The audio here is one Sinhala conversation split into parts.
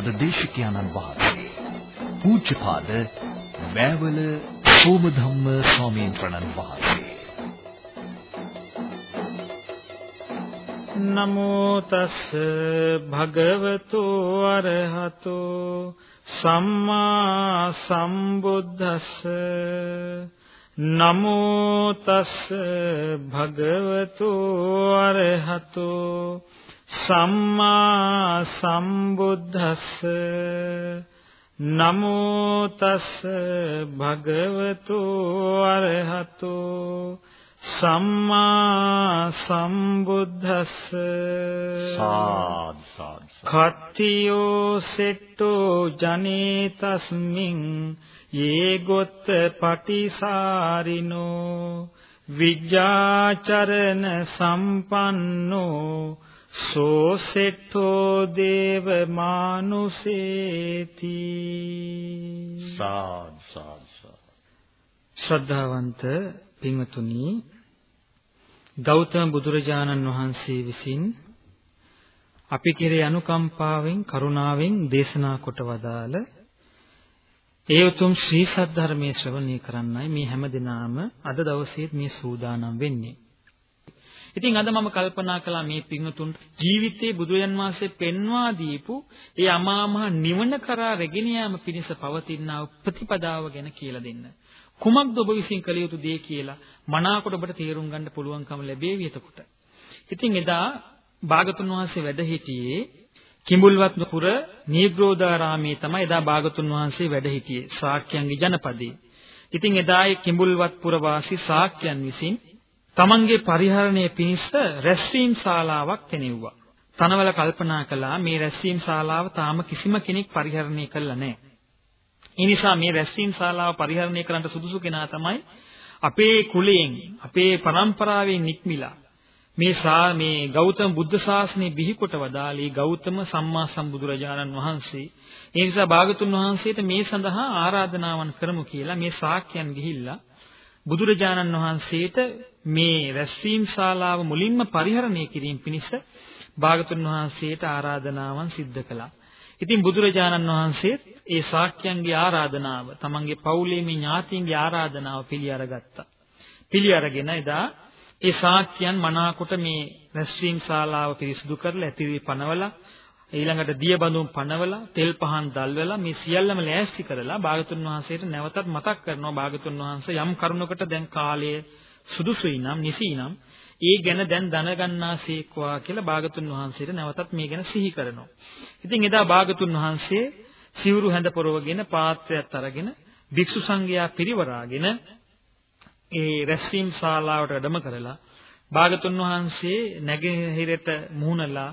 අද දේශකයන්න් වහන්සේ. පූජ්‍යපාද වැවල සෝමධම්ම ස්වාමීන් වහන්සේ. නමෝ තස් භගවතු අරහතෝ සම්මා සම්බුද්දස්ස. නමෝ තස් භගවතු අරහතෝ සම්මා සම්බුද්දස්ස නමෝ තස් භගවතු අරහතෝ සම්මා සම්බුද්දස්ස සාද් සාද් කත්තියෝ සෙට්ටෝ ජනේ තස්මින් යේ ගොත්ත පටිසාරිනෝ විජ්ජාචරණ සම්පන්නෝ සෝ සෙට්ඨෝ දේව මානුසේති සාද් සාද් ශ්‍රද්ධාවන්ත පින්වතුනි ගෞතම බුදුරජාණන් වහන්සේ විසින් අපි කෙරේ අනුකම්පාවෙන් කරුණාවෙන් දේශනා කොට වදාළ ඒ උතුම් ශ්‍රී සද්ධර්මයේ ශ්‍රවණය කරන්නයි මේ හැම දිනාම අද දවසේ මේ සූදානම් වෙන්නේ. ඉතින් අද මම කල්පනා කළා මේ පින්වතුන් ජීවිතේ බුදුයන් වහන්සේ පෙන්වා දීපු ඒ අමාමහ නිවන කරා රැගෙන යාම පිණිස පවතිනා ප්‍රතිපදාව ගැන කියලා දෙන්න. කුමක්ද ඔබ විසින් කළ යුතු දේ කියලා මනාකොට ඔබට තේරුම් ගන්න පුළුවන්කම ලැබේවි එතකොට. ඉතින් එදා භාගතුන් වහන්සේ වැඩ සිටියේ කිඹුල්වත් පුර නීග්‍රෝධාරාමයේ තමයි එදා භාගතුන් වහන්සේ වැඩ සිටියේ ශාක්‍යයන්ගේ ජනපදයේ. ඉතින් එදා ඒ කිඹුල්වත් පුර වාසී ශාක්‍යයන් විසින් තමන්ගේ පරිහරණය පිණිස රැස්වීම් ශාලාවක් කෙනෙව්වා. තනවල කල්පනා කළා මේ රැස්වීම් ශාලාව තාම කිසිම කෙනෙක් පරිහරණය කළා නැහැ. ඒ නිසා මේ රැස්වීම් ශාලාව පරිහරණය කරන්න සුදුසු කෙනා තමයි අපේ කුලයෙන් අපේ පරම්පරාවෙන් නික්මිලා මේ සා මේ ගෞතම බුද්ධ ශාසනය බිහිකොට වදාළේ ගෞතම සම්මා සම්බුදුරජාණන් වහන්සේ. ඒ නිසා භාගතුන් වහන්සේට මේ සඳහා ආරාධනාවන් කරමු කියලා මේ ශාක්‍යයන් ගිහිල්ලා බුදුරජාණන් වහන්සේට මේ රැස්වීම් ශාලාව මුලින්ම පරිහරණය කිරීම පිණිස භාගතුන් වහන්සේට ආරාධනාවන් සිද්ධ කළා. ඉතින් බුදුරජාණන් වහන්සේ ඒ ශාක්‍යයන්ගේ ආරාධනාව, තමන්ගේ පවුලේ මේ ඥාතීන්ගේ ආරාධනාව පිළි අරගත්තා. පිළි අරගෙන එදා ඒ ශාක්‍යයන් මනාකොට මේ රැස්වීම් ශාලාව පිරිසිදු කරලා ඇතිවි පනවලා ඊළඟට දිය බඳුන් පනවලා තෙල් පහන් දැල්වලා මේ සියල්ලම ලෑස්ති කරලා භාගතුන් වහන්සේට නැවතත් මතක් කරනවා භාගතුන් වහන්සේ යම් කරුණකට දැන් කාලය සුදුසුයි නම් නිසි නම් ඒ ගැන දැන් දැනගන්නාසේක්වා කියලා භාගතුන් වහන්සේට නැවතත් මේ ගැන සිහි කරනවා. ඉතින් එදා භාගතුන් වහන්සේ සිවුරු හැඳ පොරවගෙන පාත්‍රයත් අරගෙන භික්ෂු සංඝයා පිරිවරාගෙන ඒ රැස්වීම් ශාලාවට වැඩම කරලා භාගතුන් වහන්සේ නැගෙනහිරට මුහුණලා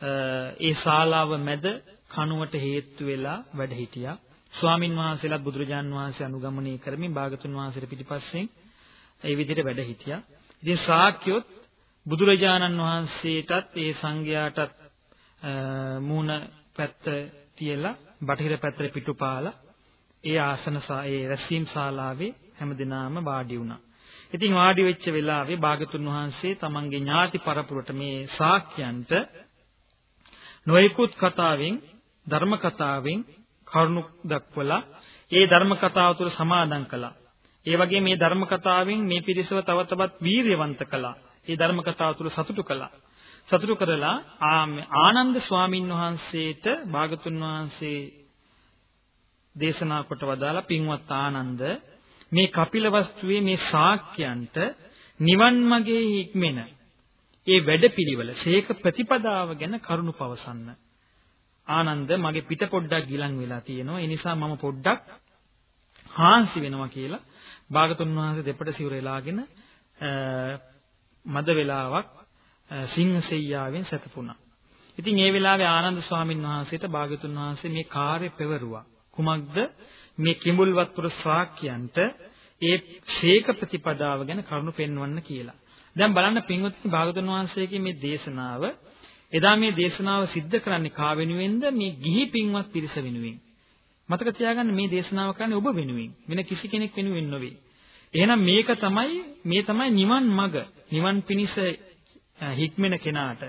ඒ ශාලාව මැද කණුවට හේතු වෙලා වැඩ හිටියා. ස්වාමින් වහන්සේලාත් බුදුරජාන් වහන්සේ අනුගමනය කරමින් භාගතුන් වහන්සේට පිටිපස්සෙන් ඒ විදිහට වැඩ හිටියා. ඉතින් ශාක්‍යොත් බුදුරජාණන් වහන්සේටත් ඒ සංඝයාටත් මූණ පැත්ත තියලා බටහිර පැත්තට පිටුපාලා ඒ ආසන ඒ රැස්වීම් ශාලාවේ හැමදෙනාම වාඩි වුණා. ඉතින් වාඩි වෙච්ච වෙලාවේ භාගතුන් වහන්සේ තමන්ගේ ඥාති පරපුරට මේ ශාක්‍යයන්ට නොයෙකුත් කතාවෙන් ධර්ම කතාවෙන් කරුණු දක්වලා ඒ ධර්ම කතාව තුළ සමාදන් කළා. ඒ වගේ මේ ධර්ම කතාවෙන් මේ පිරිසව තව තවත් වීරියවන්ත කළා. ඒ ධර්ම කතාව තුළ සතුටු කළා. සතුටු කරලා ආනන්ද ස්වාමින් වහන්සේට භාගතුන් වහන්සේ දේශනා කොට වදාලා පින්වත් ආනන්ද මේ කපිලවස්තුවේ මේ ශාක්‍යයන්ට නිවන් මාගේ හික්මෙන ඒ වැඩපිළිවෙල ශේක ප්‍රතිපදාව ගැන කරුණු පවසන්න. ආනන්ද මගේ පිට පොඩ්ඩක් ගිලන් වෙලා තියෙනවා. ඒ නිසා මම පොඩ්ඩක් හාන්සි වෙනවා කියලා භාගතුන් වහන්සේ දෙපට සිවුර එලාගෙන මද වේලාවක් සිංහසෙයියාවෙන් සැතපුණා. ඉතින් ඒ වෙලාවේ ආනන්ද ස්වාමීන් වහන්සේට භාගතුන් වහන්සේ මේ කාර්ය පෙවරුවා. කුමක්ද මේ කිඹුල්වත්පුර ශ්‍රාක්‍යයන්ට ඒ ශේක ප්‍රතිපදාව ගැන කරුණු පෙන්වන්න කියලා. දැන් බලන්න පින්වත්නි භාගතුන් වහන්සේගේ මේ දේශනාව එදා මේ දේශනාව සිද්ධ කරන්නේ කා වෙනුවෙන්ද මේ ගිහි පින්වත් පිරිස වෙනුවෙන්. මතක තියාගන්න මේ දේශනාව කරන්නේ ඔබ වෙනුවෙන් වෙන කිසි කෙනෙක් වෙනුවෙන් නෙවෙයි. එහෙනම් මේක තමයි මේ තමයි නිවන් මඟ. නිවන් පිණිස හික්මෙන කෙනාට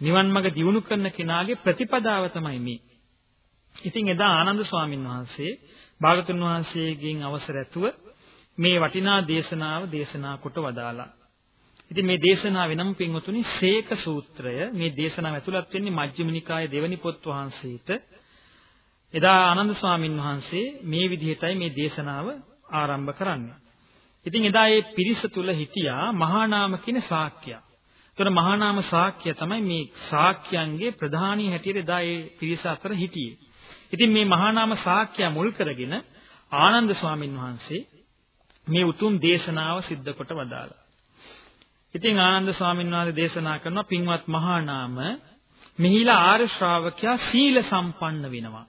නිවන් මඟ දියුණු කරන කෙනාගේ ප්‍රතිපදාව තමයි මේ. ඉතින් එදා ආනන්ද ස්වාමීන් වහන්සේ භාගතුන් වහන්සේගෙන් අවසර ඇතුව මේ වටිනා දේශනාව දේශනා කොට වදාලා. ඉතින් මේ දේශනාව වෙනම පින්වතුනි සේක සූත්‍රය මේ දේශනාව ඇතුළත් වෙන්නේ මජ්ක්‍ධිම නිකායේ දෙවනි පොත් වහන්සේට එදා ආනන්ද ස්වාමීන් වහන්සේ මේ විදිහටයි මේ දේශනාව ආරම්භ කරන්නේ. ඉතින් එදා මේ පිරිස තුල හිටියා මහා නාම කියන ශාක්‍යයා. ඒතර මහා නාම ශාක්‍ය තමයි මේ ශාක්‍යයන්ගේ ප්‍රධානී හැටියට එදා මේ පිරිස අතර හිටියේ. ඉතින් මේ මහා නාම ශාක්‍ය මුල් කරගෙන ආනන්ද ස්වාමීන් වහන්සේ මේ උතුම් දේශනාව සිද්ධ කොට වදාළා. ඉතින් ආනන්ද ස්වාමීන් වහන්සේ දේශනා කරනවා පින්වත් මහා නාම මෙහිලා ආර්ය ශ්‍රාවකයා සීල සම්පන්න වෙනවා.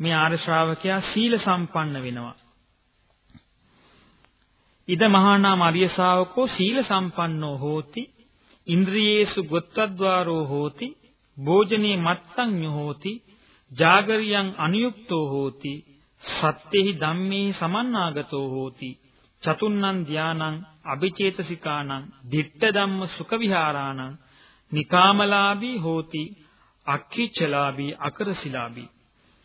මේ ආර්ය ශ්‍රාවකයා සීල සම්පන්න වෙනවා. ඉද මහා නාම අරිය ශාවකෝ සීල සම්පන්නෝ හෝති ඉන්ද්‍රියේසු ගොත්තද්වාරෝ හෝති භෝජනේ මත්තඤ්ඤ හෝති ජාගරියං අනුයුක්තෝ හෝති සත්‍යෙහි ධම්මේ සමන්නාගතෝ හෝති චතුන්නං ධානං අபிචේතසිකානං ditta ධම්ම සුඛ විහාරාණං නිකාමලාභී හෝති අක්ඛිචලාභී අකරසිලාභී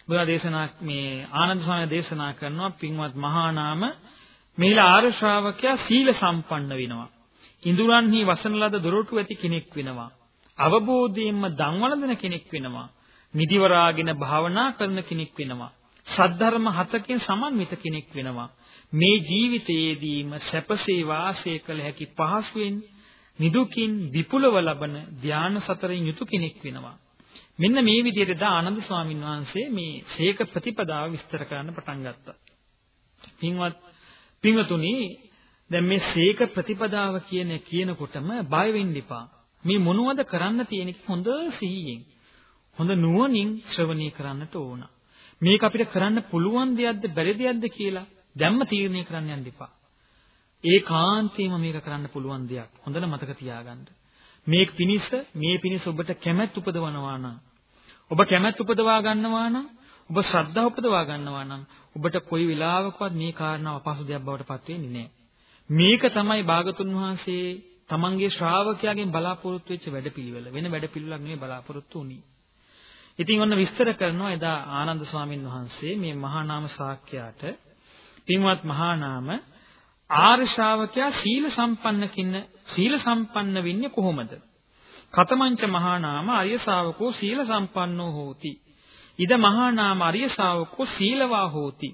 බුදා දේශනා මේ ආනන්ද ස්වාමීන් දේශනා කරනවා පින්වත් මහා නාම මෙහිලා ආර්ය ශ්‍රාවකයා සීල සම්පන්න වෙනවා. ඉඳුරන්හි වසන ලද දොරටු ඇති කෙනෙක් වෙනවා. අවබෝධයෙන්ම දන්වලදන කෙනෙක් වෙනවා. නිදිවරාගෙන භාවනා කරන කෙනෙක් වෙනවා. සද්ධර්ම හතකින් සමන්විත කෙනෙක් වෙනවා. මේ ජීවිතයේදීම සැපසේ වාසය කළ හැකි පහසුවෙන් නිදුකින් විපුලව ලබන ධාන සතරෙන් යුතු කෙනෙක් වෙනවා. මෙන්න මේ විදිහට දා ආනන්ද ස්වාමීන් වහන්සේ මේ ශේක ප්‍රතිපදාව විස්තර කරන්න පටන් ගත්තා. පින්වත් පින්වතුනි දැන් මේ ශේක ප්‍රතිපදාව කියන කියනකොටම බය වෙන්න එපා. මේ මොනවද කරන්න තියෙන හොඳ සිහියෙන් හොඳ නුවණින් ශ්‍රවණය කරන්නට ඕන. මේක අපිට කරන්න පුළුවන් දෙයක්ද බැරි දෙයක්ද කියලා දැම්ම තීරණය කරන්න යන්න එපා. ඒකාන්තයෙන්ම මේක කරන්න පුළුවන් දෙයක්. හොඳට මතක තියාගන්න. මේ පිනිස මේ පිනිස ඔබට කැමැත් උපදවනවා නම් ඔබ කැමැත් උපදවා ගන්නවා නම් ඔබ ශ්‍රද්ධාව උපදවා ගන්නවා නම් ඔබට කොයි වෙලාවකවත් මේ කාරණාව අපහසු දෙයක් බවට පත් වෙන්නේ නැහැ. මේක තමයි භාගතුන් වහන්සේ තමන්ගේ ශ්‍රාවකයාගෙන් බලාපොරොත්තු වෙච්ච වැඩපිළිවෙල. වෙන වැඩපිළිවෙලක් නෙවෙයි බලාපොරොත්තු වුණේ. ඉතින් ඔන්න විස්තර කරනවා එදා ආනන්ද ස්වාමීන් වහන්සේ මේ මහා නාම ශාක්‍යයාට පින්වත් මහා නාම ආර්ය ශ්‍රාවකයා සීල සම්පන්න කින්න සීල සම්පන්න වෙන්නේ කොහොමද? කතමංච මහා නාම ආර්ය ශාවකෝ සීල සම්පන්නෝ හෝති. ඉද මහා නාම ආර්ය ශාවකෝ සීලවා හෝති.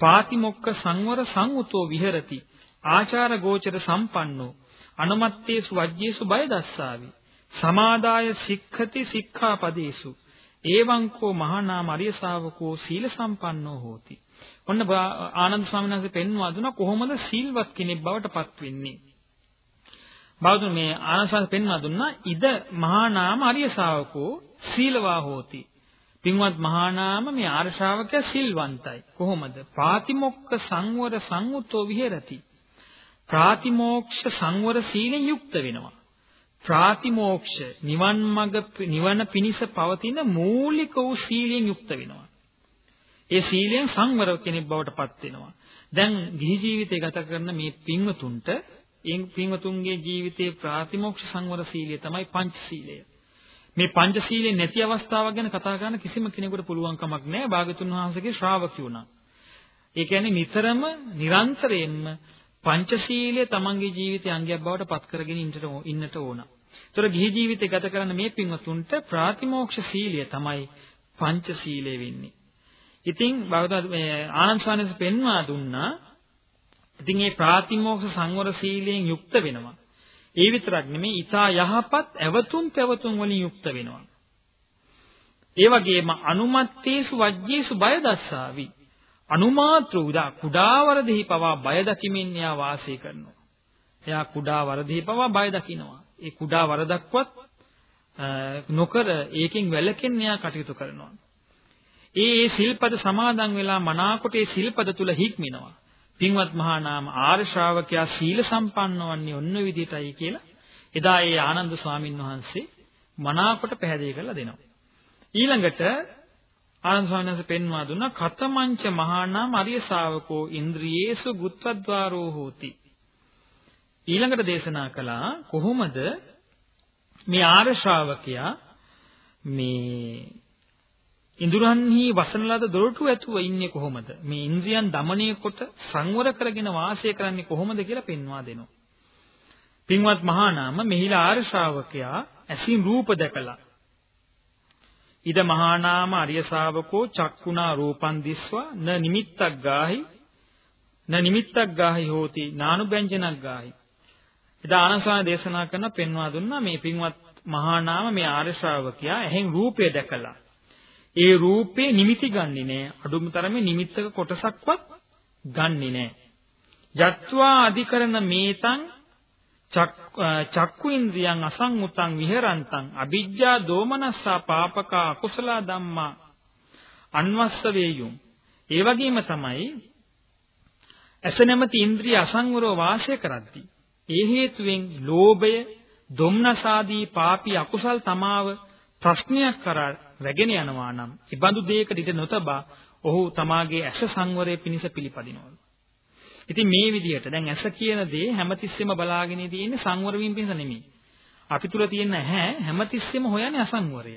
පාතිමොක්ක සංවර සංඋතෝ විහෙරති. ආචාර ගෝචර සම්පන්නෝ අනුමත්තේසු වජ්ජේසු බය දස්සාවි. සමාදාය සික්ඛති සික්ඛාපදේසු එවං කෝ මහා නාම ආර්ය ශාවකෝ සීල සම්පන්නෝ හෝති. ඔන්න ආනන්ද ස්වාමීන් වහන්සේ පෙන්වා දුනා කොහොමද සීල්වත් කෙනෙක් බවට පත් වෙන්නේ. බෞද්ධ මේ ආනන්ද ස්වාමීන් පෙන්වා දුන්නා ඉද මහා නාම ආර්ය ශාවකෝ සීලවා හෝති. පින්වත් මහා නාම මේ ආර්ය ශ්‍රාවකයා සිල්වන්තයි. කොහොමද? පාතිමොක්ක සංවර සංඋතෝ විහෙරති. ප්‍රාතිමෝක්ෂ සංවර සීලෙන් යුක්ත වෙනවා. ප්‍රාතිමෝක්ෂ නිවන් මඟ නිවන පිණිස පවතින මූලික වූ සීලයෙන් යුක්ත වෙනවා. ඒ සීලයෙන් සංවර කෙනෙක් බවට පත් වෙනවා. දැන් ගිහි ජීවිතය ගත කරන මේ පින්වතුන්ට ඒ පින්වතුන්ගේ ජීවිතයේ ප්‍රාතිමෝක්ෂ සංවර සීලය තමයි පංචශීලය. මේ පංචශීලයේ නැති අවස්ථාවක් ගැන කතා කරන්න කිසිම කෙනෙකුට පුළුවන් කමක් නැහැ. භාගතුන් වහන්සේගේ ශ්‍රාවකයෝ නම්. ඒ කියන්නේ නිතරම නිරන්තරයෙන්ම පංචශීලයේ තමන්ගේ ජීවිතයේ අංගයක් බවට පත් කරගෙන ඉන්නට ඕන. ඒතර ගිහි ජීවිතය ගත කරන මේ පින්වතුන්ට ප්‍රාතිමෝක්ෂ සීලය තමයි පංචශීලය වෙන්නේ. ඉතින් බෞද්ධ මේ ආනන්ද ස්වාමීන් පෙන්වා දුන්නා. ඉතින් මේ ප්‍රාතිමෝක්ෂ සංවර සීලයෙන් යුක්ත වෙනවා. ඒ විතරක් නෙමෙයි ඊතා යහපත් ඇවතුම් පැවතුම් වලින් යුක්ත වෙනවා. ඒ වගේම අනුමත්තේසු වජ්ජේසු බය දස්සාවි. අනුමාත්‍ර උදා කුඩා වරදෙහි පවා බය දකිමින් එයා වාසය කරනවා. එයා කුඩා වරදෙහි පවා බය දකිනවා. ඒ කුඩා වරදක්වත් නොකර ඒකෙන් වැළකෙන්න එයා කටයුතු කරනවා. ඒ ඒ සිල්පද සමාදන් වෙලා මනාකොට ඒ සිල්පද තුල හික්මිනවා. පින්වත් මහා නාම ආර්ය ශ්‍රාවකයා සීල සම්පන්නවන්නේ ඔන්න විදිහටයි කියලා එදා ඒ ආනන්ද ස්වාමින් වහන්සේ මනාකොට පැහැදිලි කරලා දෙනවා. ඊළඟට ආනන්ද ස්වාමීන් වහන්සේ පෙන්වා දුන්නා කතමංච මහා නාම අරිය ශාවකෝ ඉන්ද්‍රියේසු ගුත්වද්වාරෝ හෝති. ඊළඟට දේශනා කළා කොහොමද මේ ආර්ය ශ්‍රාවකයා මේ ඉඳුරන්හි වසන ලද දොරටු ඇතුව ඉන්නේ කොහොමද? මේ ඉන්ද්‍රියන් দমনය කොට සංවර කරගෙන වාසය කරන්නේ කොහොමද කියලා පෙන්වා දෙනවා. පින්වත් මහානාම මෙහිලා ආර්ය ශ්‍රාවකයා ඇසින් රූප දැකලා ඉද මහානාම අරිය ශාවකෝ චක්කුණා රූපං දිස්වා න නිමිත්තක් ගාහි න නිමිත්තක් ගාහි හෝති නානුබෙන්ජනක් ගාහි එදා ආනසාන දේශනා කරන පෙන්වා දුන්නා මේ පින්වත් මහානාම මේ ආර්ය ශ්‍රාවකයා එහෙන් රූපය දැකලා ඒ රූපේ නිමිති ගන්නෙ නෑ. අඩුම තරමේ නිමිත්තක කොටසක්වත් ගන්නෙ නෑ. යත්වා අධිකරණ මේතං චක්කු ඉන්ද්‍රියං අසංඋතං විහෙරන්තං අ비ජ්ජා දෝමනස්සා පාපකා අකුසල ධම්මා අන්වස්ස වේයුම්. ඒ වගේම තමයි ඇස නැමැති ඉන්ද්‍රිය අසංවරව වාසය කරද්දී ඒ හේතුවෙන් ලෝභය දුම්නසාදී පාපී අකුසල් තමාව ප්‍රශ්නයක් කරා රැගෙන යනවා නම් ඉබඳු දෙයකට ඉඳ නොතබා ඔහු තමාගේ ඇස සංවරය පිණිස පිළිපදිනවලු ඉතින් මේ විදිහට දැන් ඇස කියන දේ හැමතිස්සෙම බලාගෙන තියෙන්නේ සංවර වීම පිණිස නෙමෙයි. අපි තුල තියෙන ඇහැ හැමතිස්සෙම හොයන්නේ අසංවරය.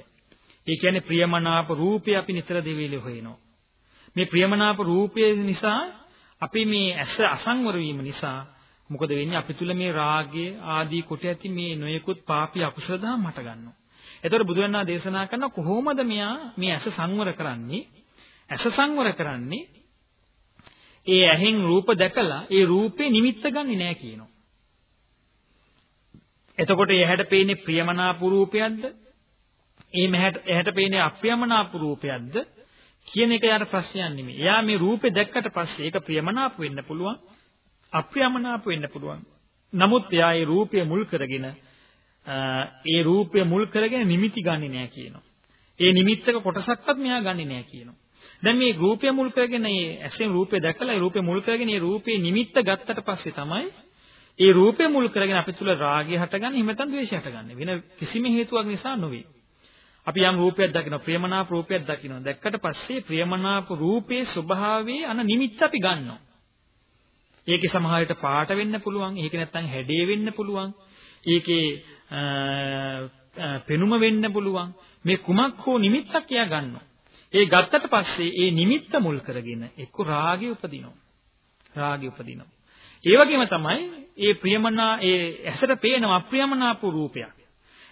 ඒ කියන්නේ ප්‍රියමනාප රූපය අපි නිතර දෙවිලේ හොයනවා. මේ ප්‍රියමනාප රූපය නිසා අපි මේ ඇස අසංවර වීම නිසා මොකද වෙන්නේ අපි තුල මේ රාගය ආදී කොට ඇති මේ නොයෙකුත් පාපී අකුසල දහම් හට ගන්නවා. එතකොට බුදුරණා දේශනා කරන කොහොමද මෙයා මේ ඇස සංවර කරන්නේ? ඇස සංවර කරන්නේ ඒ ඇහෙන් රූප දැකලා ඒ රූපේ නිමිත්ත ගන්නෙ නෑ කියනවා. එතකොට එහැට පේන්නේ ප්‍රියමනාප රූපයක්ද? ඒ මෙහැට එහැට පේන්නේ අප්‍රියමනාප රූපයක්ද? කියන එක යාට ප්‍රශ්නයක් නෙමෙයි. එයා මේ රූපේ දැක්කට පස්සේ ඒක ප්‍රියමනාප වෙන්න පුළුවන්, අප්‍රියමනාප වෙන්න පුළුවන්. නමුත් එයා ඒ රූපය මුල් කරගෙන ඒ රූපය මුල් කරගෙන නිමිති ගන්නෙ නෑ කියනවා. ඒ නිමිත්තක කොටසක්වත් මෙයා ගන්නෙ නෑ කියනවා. දැන් මේ රූපය මුල් කරගෙන මේ ඇසෙන් රූපය දැකලා ඒ රූපය මුල් කරගෙන ඒ රූපේ නිමිත්ත ගත්තට පස්සේ තමයි ඒ රූපය මුල් කරගෙන අපි තුල රාගය හටගන්නේ එහෙම නැත්නම් ද්වේෂය හටගන්නේ වෙන කිසිම හේතුවක් නිසා නෙවෙයි. අපි යම් රූපයක් දකිනවා ප්‍රියමනාප රූපයක් දකිනවා දැක්කට පස්සේ ප්‍රියමනාප රූපේ ස්වභාවයේ අන නිමිත්ත අපි ගන්නවා. ඒකේ සමහරවිට පාට වෙන්න පුළුවන්, ඒක නැත්නම් හැඩේ වෙන්න පුළුවන්. ඒකේ පෙනුම වෙන්න පුළුවන්. මේ කුමක් හෝ නිමිත්තක් එයා ගන්නවා. ඒ ගත්තට පස්සේ ඒ නිමිත්ත මුල් කරගෙන එක්ක රාගය උපදිනවා. රාගය උපදිනවා. ඒ වගේම තමයි ඒ ප්‍රියමනා ඒ ඇසට පේන අප්‍රියමනාප රූපයක්.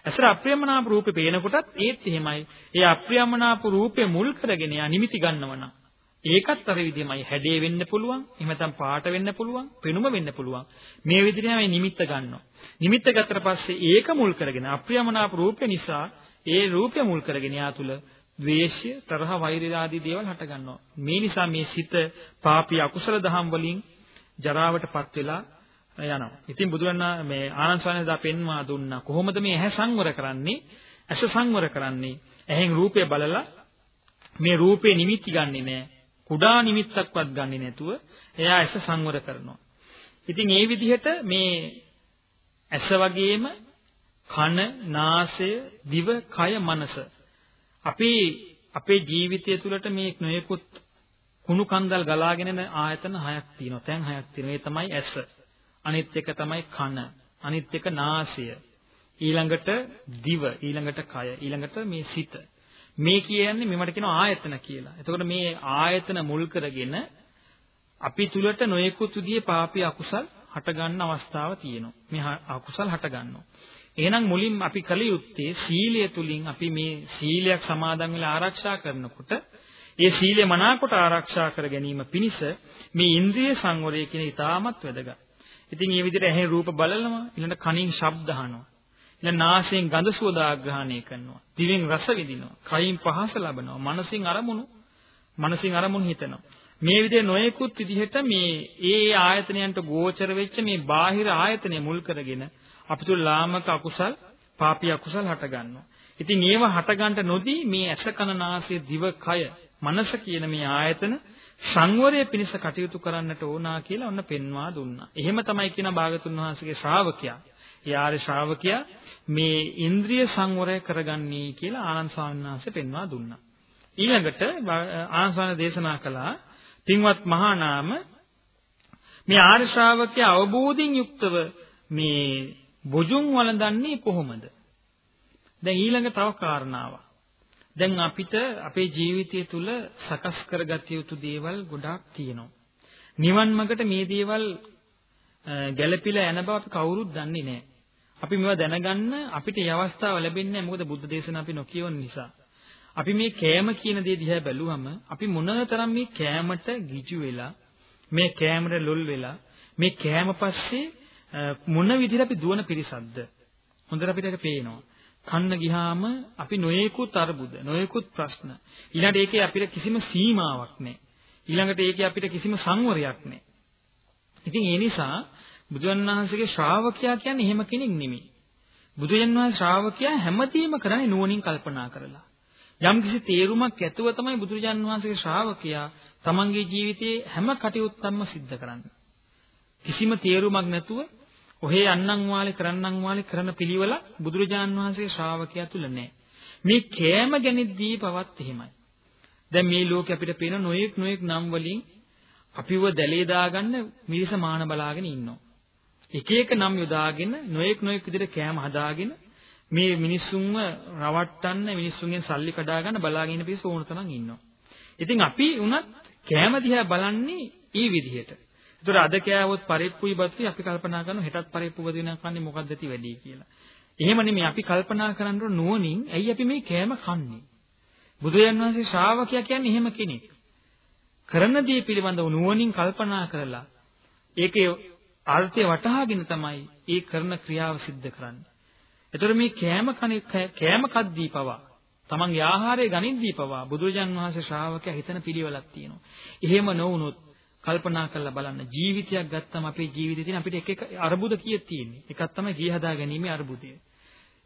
ඇසට අප්‍රියමනාප රූපේ පේනකොටත් ඒත් එහෙමයි. ඒ අප්‍රියමනාප රූපේ මුල් කරගෙන යා නිමිති ගන්නවනම් ඒකත් අර විදිහමයි හැඩේ වෙන්න පුළුවන් එහෙම නැත්නම් පාට වෙන්න පුළුවන් පෙනුම වෙන්න පුළුවන් මේ විදිහටම මේ නිමිත්ත ගන්නවා නිමිත්ත ගත්තට පස්සේ ඒක මුල් කරගෙන අප්‍රියමනාප රූපේ නිසා ඒ රූපය මුල් කරගෙන යා තුල ද්වේෂය, තරහ, වෛරය ආදී දේවල් හට ගන්නවා. මේ නිසා මේ සිත පාපී අකුසල දහම් වලින් ජරාවටපත් වෙලා යනවා. ඉතින් බුදුරණා මේ ආනන්ද ස්වාමීන් පෙන්වා දුන්නා කොහොමද මේ ඇහැ සංවර කරන්නේ? ඇස සංවර කරන්නේ ඇහෙන් රූපය බලලා මේ රූපේ නිමිති ගන්නෙ නෑ. කුඩා නිමිත්තක්වත් ගන්නෙ නැතුව එයා ඇස සංවර කරනවා. ඉතින් ඒ විදිහට මේ ඇස වගේම කන, නාසය, දිව, කය, මනස අපි අපේ ජීවිතය තුළට මේ නොයෙකුත් කුණු කන්දල් ගලාගෙන යන ආයතන හයක් තියෙනවා. තැන් හයක් තියෙනවා. ඒ තමයි ඇස. අනිත් එක තමයි කන. අනිත් එක නාසය. ඊළඟට දිව, ඊළඟට කය, ඊළඟට මේ සිත. මේ කියන්නේ මෙවට කියනවා ආයතන කියලා. එතකොට මේ ආයතන මුල් කරගෙන අපි තුලට නොයෙකුත් විදිහේ පාපී අකුසල් හට ගන්න අවස්ථාව තියෙනවා. මේ අකුසල් හට ගන්නවා. එහෙනම් මුලින්ම අපි කල යුත්තේ සීලය තුලින් අපි මේ සීලයක් සමාදන් වෙලා ආරක්ෂා කරනකොට ඒ සීලය මනාකොට ආරක්ෂා කර ගැනීම පිණිස මේ ඉන්ද්‍රිය සංවරය කියන ඊටමත් වැදගත්. ඉතින් මේ විදිහට ඇහෙන් රූප බලනවා, ඊළඟ කනින් ශබ්ද අහනවා. ඊළඟ නාසයෙන් ගඳ සුවඳ ආග්‍රහණය කරනවා. දිවෙන් රස විඳිනවා. කයින් පහස ලබනවා. මනසින් අරමුණු මනසින් අරමුණු හිතනවා. මේ විදිහේ නොයෙකුත් විදිහට මේ ඒ ආයතනයන්ට ගෝචර වෙච්ච මේ බාහිර ආයතනය මුල් කරගෙන අපි තුල ලාමක අකුසල්, පාපී අකුසල් හට ගන්නවා. ඉතින් ඒව හට ගන්නට නොදී මේ ඇස කන නාසය දිව කය මනස කියන මේ ආයතන සංවරය පිණිස කටයුතු කරන්නට ඕනා කියලා ඔන්න පෙන්වා දුන්නා. එහෙම තමයි කියන භාගතුන් වහන්සේගේ ශ්‍රාවකයා. යාර ශ්‍රාවකයා මේ ඉන්ද්‍රිය සංවරය කරගන්නී කියලා ආනන්ද ස්වාමීන් වහන්සේ පෙන්වා දුන්නා. ඊළඟට ආනන්ද ස්වාමීන් දේශනා කළා පින්වත් මහා නාම මේ ආර්ය ශ්‍රාවකයා අවබෝධින් යුක්තව මේ බුජුන් වළඳන්නේ කොහොමද? දැන් ඊළඟ තව කාරණාවක්. දැන් අපිට අපේ ජීවිතය තුළ සකස් කරගත යුතු දේවල් ගොඩාක් තියෙනවා. නිවන් මාර්ගට මේ දේවල් ගැළපිලා යන බව අපි කවුරුත් දන්නේ නැහැ. අපි මේවා දැනගන්න අපිට ඒ අවස්ථාව ලැබෙන්නේ නැහැ. මොකද බුද්ධ දේශනා අපි නොකියවන නිසා. අපි මේ කෑම කියන දේ දිහා බැලුවම අපි මොනතරම් මේ කෑමට ගිජු වෙලා මේ කෑමට ලොල් වෙලා මේ කෑම පස්සේ මොන විදිහට අපි දුවන පිරිසක්ද? හොඳට අපිට ඒක පේනවා. කන්න ගියාම අපි නොයේකුත් අරුබුද නොයේකුත් ප්‍රශ්න. ඊළඟට ඒකේ අපිට කිසිම සීමාවක් නැහැ. ඊළඟට ඒකේ අපිට කිසිම සංවරයක් නැහැ. ඉතින් ඒ නිසා බුදුන් වහන්සේගේ ශ්‍රාවකයා කියන්නේ එහෙම කෙනෙක් නෙමෙයි බුදුන් වහන්සේ ශ්‍රාවකයා හැමදේම කරන්නේ නුවණින් කල්පනා කරලා යම්කිසි තේරුමක් ඇතුව තමයි බුදුරජාන් වහන්සේගේ ශ්‍රාවකයා තමන්ගේ ජීවිතයේ හැම කටයුත්තක්ම සිද්ධ කරන්නේ. කිසිම තේරුමක් නැතුව ඔහේ අන්නම් වාලේ කරන්නම් වාලේ කරන පිළිවෙල බුදුරජාන් වහන්සේගේ ශ්‍රාවකයා තුල නැහැ. මේ කෑම ගැනදී පවත් එහෙමයි. දැන් මේ ලෝකේ අපිට පේන නොයෙක් නොයෙක් නම් වලින් අපිව දැලේ දාගන්න මිරිස මාන බලාගෙන ඉන්නවා. එක එක නම් යොදාගෙන නොයෙක් නොයෙක් විදිහට කෑම හදාගෙන මේ මිනිස්සුන්ව රවට්ටන්න මිනිස්සුන්ගෙන් සල්ලි කඩා ගන්න බලාගෙන ඉන්න පිරිස ඕන තරම් ඉන්නවා. ඉතින් අපි උනත් කෑම දිහා බලන්නේ ඊ විදිහට. ඒතර අද කෑවොත් පරිප්පුයි බතුයි අපි කල්පනා කරනවා හෙටත් පරිප්පු වදිනා කන්නේ මොකක්ද ඇති වැඩි කියලා. එහෙම නෙමෙයි අපි කල්පනා කරන්න නුවණින් ඇයි අපි මේ කෑම කන්නේ? බුදුයන් වහන්සේ ශ්‍රාවකයා කියන්නේ එහෙම කෙනෙක්. කරන දේ පිළිබඳව නුවණින් කල්පනා කරලා ඒකේ අර්ථය වටහාගෙන තමයි ඒ කරන ක්‍රියාව සිද්ධ කරන්නේ. එතකොට මේ කෑම කෑම කද්දී පවා තමන්ගේ ආහාරය ගනිද්දී පවා බුදුරජාන් වහන්සේ ශ්‍රාවකයා හිතන පිළිවෙලක් තියෙනවා. එහෙම නොවුනොත් කල්පනා කරලා බලන්න ජීවිතයක් ගත්තම අපේ ජීවිතේ තියෙන අපිට එක එක අරුබුද කීයක් තියෙන්නේ. එකක් තමයි ගිය හදා ගැනීමේ අරුබුදය.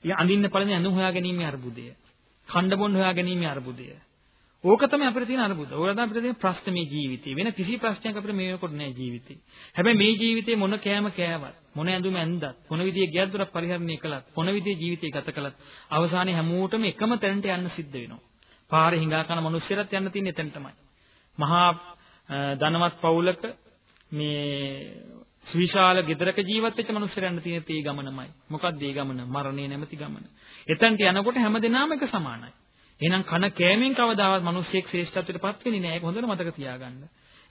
ඊ අඳින්න පළඳින ඇඳුම් හොයා ගැනීමේ අරුබුදය. කණ්ඩ බොන්න හොයා ගැනීමේ අරුබුදය. ඕක තමයි අපිට තියෙන අරුබුද. ඕක තමයි අපිට තියෙන ප්‍රශ්න මේ ජීවිතේ. වෙන කිසි ප්‍රශ්නයක් අපිට මේකට නෑ ජීවිතේ. හැබැයි මේ ජීවිතේ මොන කෑම කෑවත්, මොන ඇඳුම ඇඳත්, මොන විදිහේ ගෙයක් දොරක් පරිහරණය කළත්, මොන විදිහේ ජීවිතය ගත කළත්, අවසානයේ හැමෝටම එකම තැනට යන්න සිද්ධ වෙනවා. පාරේ හිඟා කන මිනිස්සුරත් යන්න තියෙන එතන තමයි. මහා ධනවත් පවුලක මේ සුවිශාල ගෙදරක ජීවත් වෙච්ච මිනිස්සුරයන්ට තියෙන තේ ගමනමයි. මොකක්ද ඒ ගමන? මරණය නැමැති ගමන. එතනට යනකොට හැමදෙනාම එක සමානයි. එහෙනම් කන කෑමෙන් කවදාවත් මිනිස්සෙක් ශ්‍රේෂ්ඨත්වයට පත් වෙන්නේ නැහැ. ඒක හොඳට මතක තියාගන්න.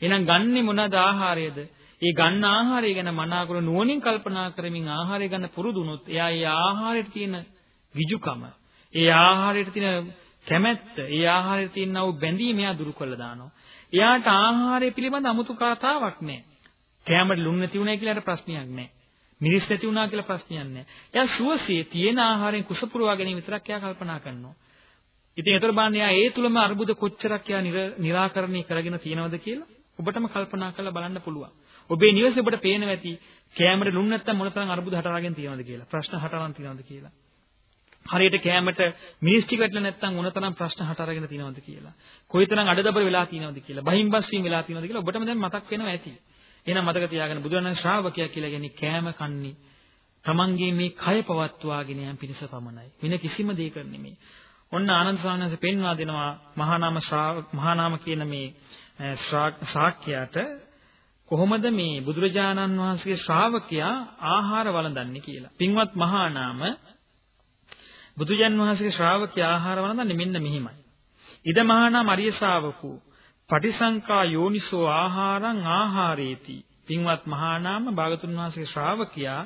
එහෙනම් ගන්නෙ මොනවාද ආහාරයද? ඒ ගන්න ආහාරය ගැන මනාකර නුවණින් කල්පනා කරමින් ආහාරය ගන්න පුරුදු වුණොත් එයා ඒ ආහාරයට තියෙන විජුකම, ඒ ආහාරයට තියෙන කැමැත්ත, ඒ ආහාරයට තියෙන වූ බැඳීම එයා දුරු කළා දානවා. එයාට ආහාරය පිළිබඳ 아무තු කතාවක් නැහැ. කැමරේ ලුණු නැති වුණා කියලා ප්‍රශ්නයක් නැහැ. මිරිස් නැති වුණා කියලා ප්‍රශ්නයක් නැහැ. එයා සුවසේ තියෙන ආහාරයෙන් කුස පුරවා ගැනීම විතරක් එයා කල්පනා කරනවා. ඉතින් ඒතර බලන්න යා ඒ තුලම අරුබුද කොච්චරක් යා निराකරණය කරගෙන තියෙනවද කියලා ඔබටම කල්පනා කරලා බලන්න පුළුවන්. ඔබේ නිවසේ ඔබට පේනවා ඇති කැමරේ ලුණු නැත්තම් මොනතරම් අරුබුද හටාගෙන තියෙනවද කියලා. ප්‍රශ්න හටාගෙන තියෙනවද කියලා. හරියට කැමරට මිනිස් ටික වැටලා නැත්තම් මොනතරම් ප්‍රශ්න හටාගෙන තියෙනවද කියලා. කොයිතරම් අඩදබර වෙලා තියෙනවද කියලා. බහිම්බස් වීම වෙලා තියෙනවද කියලා ඔබටම දැන් මතක් වෙනවා ඇති. එහෙනම් මතක තියාගන්න බුදුරණන් ශ්‍රාවකයා කියලා කියන්නේ කෑම කන්නේ තමන්ගේ මේ කය පවත්වාගෙන යන පිණිස පමණයි. වෙන කිසිම දෙයක නෙමෙයි. ඔන්න ආනන්ද සාමණේර පෙන්වා දෙනවා මහා නාම මහා නාම කියන මේ ශාක්‍යයට කොහොමද මේ බුදුරජාණන් වහන්සේගේ ශ්‍රාවකයා ආහාර වළඳන්නේ කියලා. පින්වත් මහා නාම බුදුජන් වහන්සේගේ ශ්‍රාවකයා ආහාර වළඳන්නේ මෙන්න මෙහිමයි. ඉද මහා නාම අරිය ශාවකෝ පටිසංකා යෝනිසෝ ආහාරං ආහාරේති. පින්වත් මහා නාම භාගතුන් වහන්සේගේ ශ්‍රාවකයා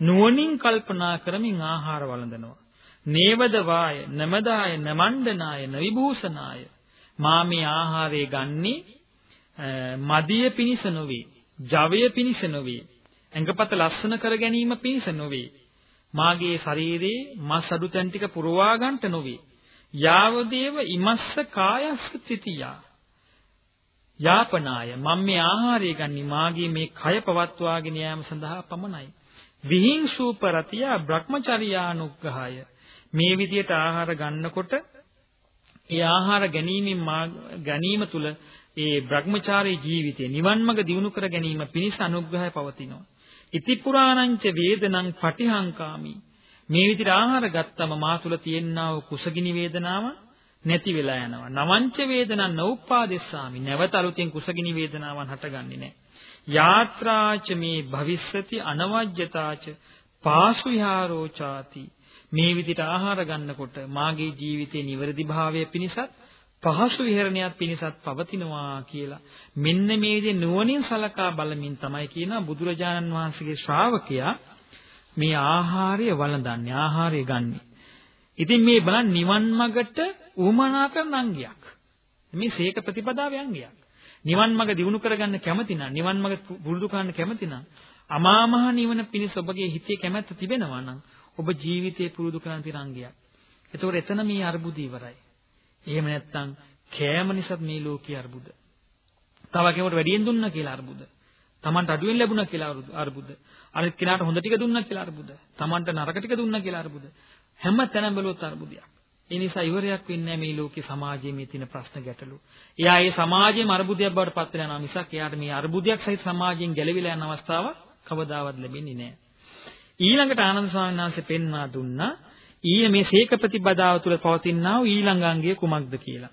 නුවණින් කල්පනා කරමින් ආහාර වළඳනවා. නේවද වාය නමදාය නමණ්ඩනාය නවිභූෂනාය මා මේ ආහාරය ගන්නේ මදිය පිනිස නොවේ ජවය පිනිස නොවේ ඇඟපත ලස්සන කර ගැනීම පිණිස නොවේ. මාගේ ශරීරයේ මස් අඩු තැන් ටික පුරවා ගන්නට නොවේ. යාවදේව ඉමස්ස කායස්ස තිතියා. යාපනාය මම මේ ආහාරය ගන්නේ මාගේ මේ කය පවත්වාගෙන යාම සඳහා පමණයි. විහිංසූපරතිය බ්‍රහ්මචර්යානුග්‍රහය. මේ විදියට ආහාර ගන්නකොට ඒ ආහාර ගැනීමෙන් ගැනීම තුළ ඒ Brahmachari ජීවිතය නිවන් මඟ දියුණු කර ගැනීම පිණිස අනුග්‍රහය පවතිනවා. ඉති පුරාණංච වේදනං පටිහංකාමි. මේ විදිහට ආහාර ගත්තම මා තුළ තියෙනා වූ කුසගිනි වේදනාව නැති වෙලා යනවා. නවංච වේදනං නෞපාදෙස්සාමි. නැවත අලුතෙන් කුසගිනි වේදනාවන් හටගන්නේ නැහැ. යාත්‍රාච මේ භවිස්සති අනවජ්‍යතාච පාසු විහාරෝචාති මේ විදිහට ආහාර ගන්නකොට මාගේ ජීවිතේ නිවැරදි භාවය පිණිසත් පහසු විහරණයක් පිණිසත් පවතිනවා කියලා මෙන්න මේ විදිහේ නුවණින් සලකා බලමින් තමයි කියනවා බුදුරජාණන් වහන්සේගේ ශ්‍රාවකයා මේ ආහාරය වළඳන්නේ ආහාරය ගන්නේ. ඉතින් මේ බලන්න නිවන් මගට උමනා කරන අංගයක්. මේ සීක ප්‍රතිපදාවේ අංගයක්. නිවන් මඟ දිනු කරගන්න කැමති නම් නිවන් මඟ පුරුදු කරන්න කැමති නම් අමා මහ නිවන පිණිස ඔබගේ හිතේ කැමැත්ත තිබෙනවා නම් ඔබ ජීවිතේ පුරුදු කරන තිරංගයක්. එතකොට එතන මේ අර්බුද ඉවරයි. එහෙම නැත්නම් කෑම නිසා මේ ලෝකයේ අර්බුද. තව කෙනෙකුට වැඩියෙන් දුන්නා කියලා අර්බුද. Tamanට අඩුවෙන් ලැබුණා කියලා අර්බුද. අනිත් කෙනාට හොඳ ටික දුන්නා කියලා අර්බුද. Tamanට නරක ටික දුන්නා කියලා අර්බුද. හැම තැනම බැලුවොත් අර්බුදයක්. ඒ නිසා ඉවරයක් වෙන්නේ මේ ලෝකේ සමාජයේ මේ තියෙන ප්‍රශ්න ගැටලු. එයා ඒ සමාජයේම අර්බුදයක් බවට පත් වෙලා යනවා මිසක් එයාට මේ අර්බුදයක් සහිත සමාජයෙන් ගැලවිලා යන අවස්ථාව කවදාවත් ලැබෙන්නේ නැහැ. ඊළඟට ආනන්ද ස්වාමීන් වහන්සේ පෙන්වා දුන්නා ඊයේ මේ සීක ප්‍රතිපදාව තුළ පවතිනා වූ ඊළඟ අංගය කුමක්ද කියලා.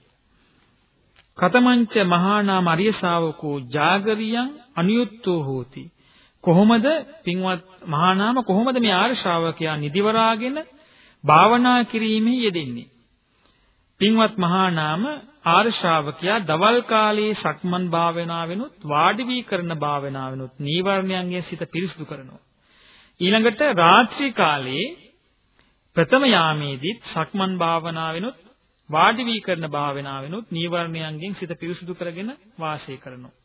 කතමංච මහා නාම අරිය ශාවකෝ ජාගරියං අනියුත්තෝ හෝති. කොහොමද පින්වත් මහා නාම කොහොමද මේ ආර්ය ශ්‍රාවකයා නිදිවරාගෙන භාවනා කිරීමේ යෙදෙන්නේ? පින්වත් මහා නාම ආර්ය ශ්‍රාවකයා දවල් කාලයේ සක්මන් භාවනාවෙනුත් වාඩි වී කරන භාවනාවෙනුත් නීවරණයන්ගේ සිත පිරිසුදු කරනවා. ඊළඟට රාත්‍රී කාලයේ ප්‍රථම යාමේදීත් සක්මන් භාවනාවෙනුත් වාඩි වී කරන භාවනාවෙනුත් නීවරණයන්ගෙන් සිත පිරිසුදු කරගෙන වාසය කරනවා.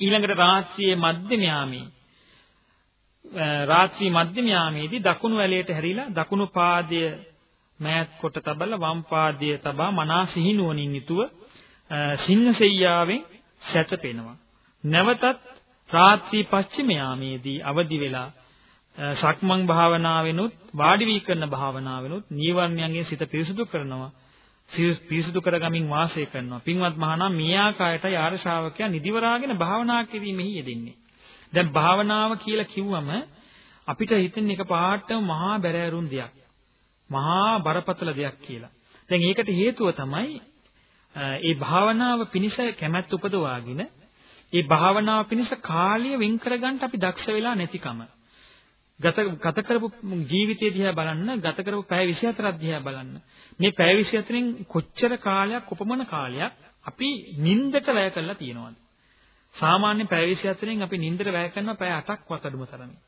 ඊළඟට රාත්‍රියේ මධ්‍යම යාමේ රාත්‍රී මධ්‍යම යාමේදී දකුණු ඇලයට හැරිලා දකුණු පාදය මෑත් කොට තබලා වම් පාදය තබා මනා සිහිනුවණින් යුතුව සිංහසෙයියාවෙන් සැතපෙනවා. නැවතත් රාත්‍රී පස්චිම යාමේදී අවදි වෙලා සක්මන් භාවනාවෙනුත් වාඩි වී කරන භාවනාවෙනුත් නීවරණයන්ගේ සිත පිරිසුදු කරනවා. පිරිසුදු කරගමින් වාසය කරනවා. පින්වත් මහණා මේ ආකාරයටයි ආර්ය ශ්‍රාවකයා නිදිවරාගෙන භාවනා කිරීමෙහි යෙදෙන්නේ. දැන් භාවනාව කියලා කිව්වම අපිට හිතෙන එක පාටම මහා බැරෑරුම් දෙයක්. මහා බරපතල දෙයක් කියලා. දැන් ඒකට හේතුව තමයි ඒ භාවනාව පිනිස කැමැත්ත උපදවාගෙන ඒ භාවනාව පිනිස කාලය වෙන් කරගන්න අපි දක්ෂ වෙලා නැතිකම. ගත ගත කරපු ජීවිතය දිහා බලන්න ගත කරපු පැය 24ක් දිහා බලන්න. මේ පැය 24න් කොච්චර කාලයක් උපමන කාලයක් අපි නිින්දට වැය කරලා තියෙනවද? සාමාන්‍ය පැය 24න් අපි නිින්දට වැය කරනවා පැය 8ක් වත් අඩුම තරමේ.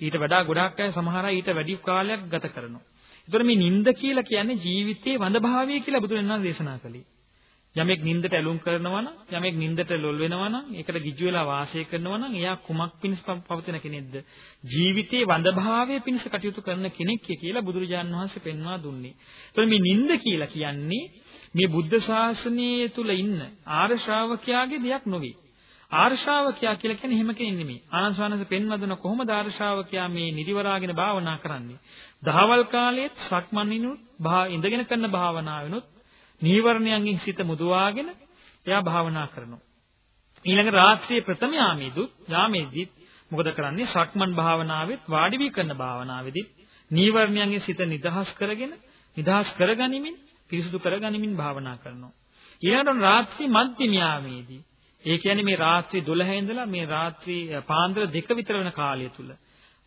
ඊට වඩා ගොඩාක් අය සමහර අය ඊට වැඩි කාලයක් ගත කරනවා. ඒතර මේ නිින්ද කියලා කියන්නේ ජීවිතයේ වඳභාවය කියලා බුදුරජාණන් දේශනා කළේ. යමෙක් නින්දට ඇලුම් කරනවා නම් යමෙක් නින්දට ලොල් වෙනවා නම් ඒකට ගිජු වෙලා වාසය කරනවා නම් එයා කුමක් පිණිස පවතින කෙනෙක්ද ජීවිතේ වඳභාවයේ පිණිස කටයුතු කරන කෙනෙක් කියලා බුදුරජාණන් වහන්සේ පෙන්වා දුන්නේ. එතකොට මේ නින්ද කියලා කියන්නේ මේ බුද්ධ ශාසනය තුල ඉන්න ආර්ය ශ්‍රාවකයාගේ දෙයක් නොවේ. ආර්ය ශ්‍රාවකයා කියලා කියන්නේ එහෙම කෙනෙක් නෙමෙයි. ආනන්ද ස්වාමීන් පෙන්වා දුන කොහොමද ආර්ය ශ්‍රාවකයා මේ නිදිවරාගෙන භාවනා කරන්නේ? දහවල් කාලයේත් සක්මන්නිනුත් ඉඳගෙන කරන භාවනාවෙනුත් නීවරණයන්ගෙන් සිත මුදවාගෙන එයා භාවනා කරනවා. ඊළඟ රාත්‍රියේ ප්‍රථම යාමේදුත් යාමේදීත් මොකද කරන්නේ? සක්මන් භාවනාවෙත් වාඩි වී කරන භාවනාවේදීත් නීවරණයන්ගෙන් සිත නිදහස් කරගෙන නිදහස් කරගනිමින් පිරිසුදු කරගනිමින් භාවනා කරනවා. ඊළඟට රාත්‍රී මධ්‍යම යාමේදී ඒ කියන්නේ මේ රාත්‍රී 12 ඉඳලා මේ රාත්‍රී පාන්දර දෙක විතර වෙන කාලය තුල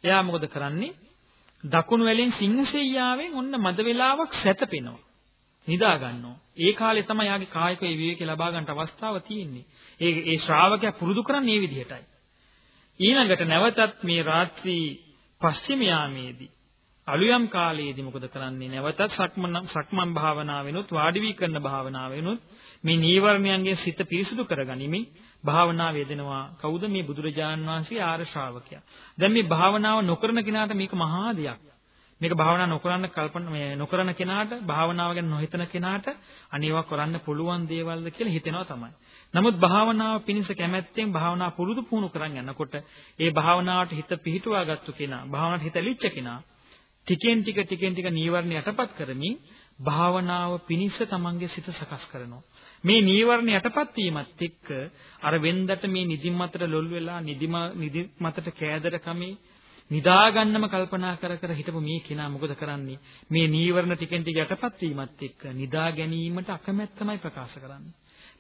එයා මොකද කරන්නේ? දකුණු වැලෙන් සිංහසෙයියාවෙන් ඔන්න මද වේලාවක් සැතපෙනවා. නිදා ගන්නවා. ඒ කාලේ තමයි යාගේ කායික විවේකේ ලබා ගන්නට අවස්ථාව තියෙන්නේ. ඒ ඒ ශ්‍රාවකයා පුරුදු කරන්නේ මේ විදිහටයි. ඊළඟට නැවතත් මේ රාත්‍රී පස්චිම යාමේදී අලුයම් කාලයේදී මොකද කරන්නේ නැවතත් සක්මන් සක්මන් භාවනාවෙනුත් වාඩි වී කරන භාවනාවෙනුත් මේ නීවරණයන්ගේ සිත පිරිසුදු කරගනිමින් භාවනාව යෙදෙනවා කවුද මේ බුදුරජාණන් වහන්සේ ආර්ය ශ්‍රාවකයා දැන් මේ භාවනාව නොකරන කෙනාට මේක මහා දෙයක් මේක භාවනා නොකරන කල්පන මේ නොකරන කෙනාට භාවනාව ගැන නොහිතන කෙනාට අනේවා කරන්න පුළුවන් දේවල්ද කියලා හිතෙනවා තමයි. නමුත් භාවනාව පිණිස කැමැත්තෙන් භාවනා පුරුදු පුහුණු කරන් යනකොට ඒ භාවනාවට හිත පිහිටුවා ගත්තු කෙනා, භාවනාවට හිත ලිච්ච කෙනා ටිකෙන් ටික ටිකෙන් ටික නීවරණ යටපත් කරමින් භාවනාව පිණිස තමන්ගේ සිත සකස් කරනවා. මේ නීවරණ යටපත් වීමත් එක්ක අර වෙන්දට මේ නිදිමතට ලොල් වෙලා නිදිම නිදිමතට කෑදර කමේ නිදා ගන්නම කල්පනා කර කර හිටපු මේ කෙනා මොකද කරන්නේ? මේ නීවරණ ටිකෙන් ටික යටපත් වීමත් එක්ක නිදා ගැනීමට අකමැත්තමයි ප්‍රකාශ කරන්නේ.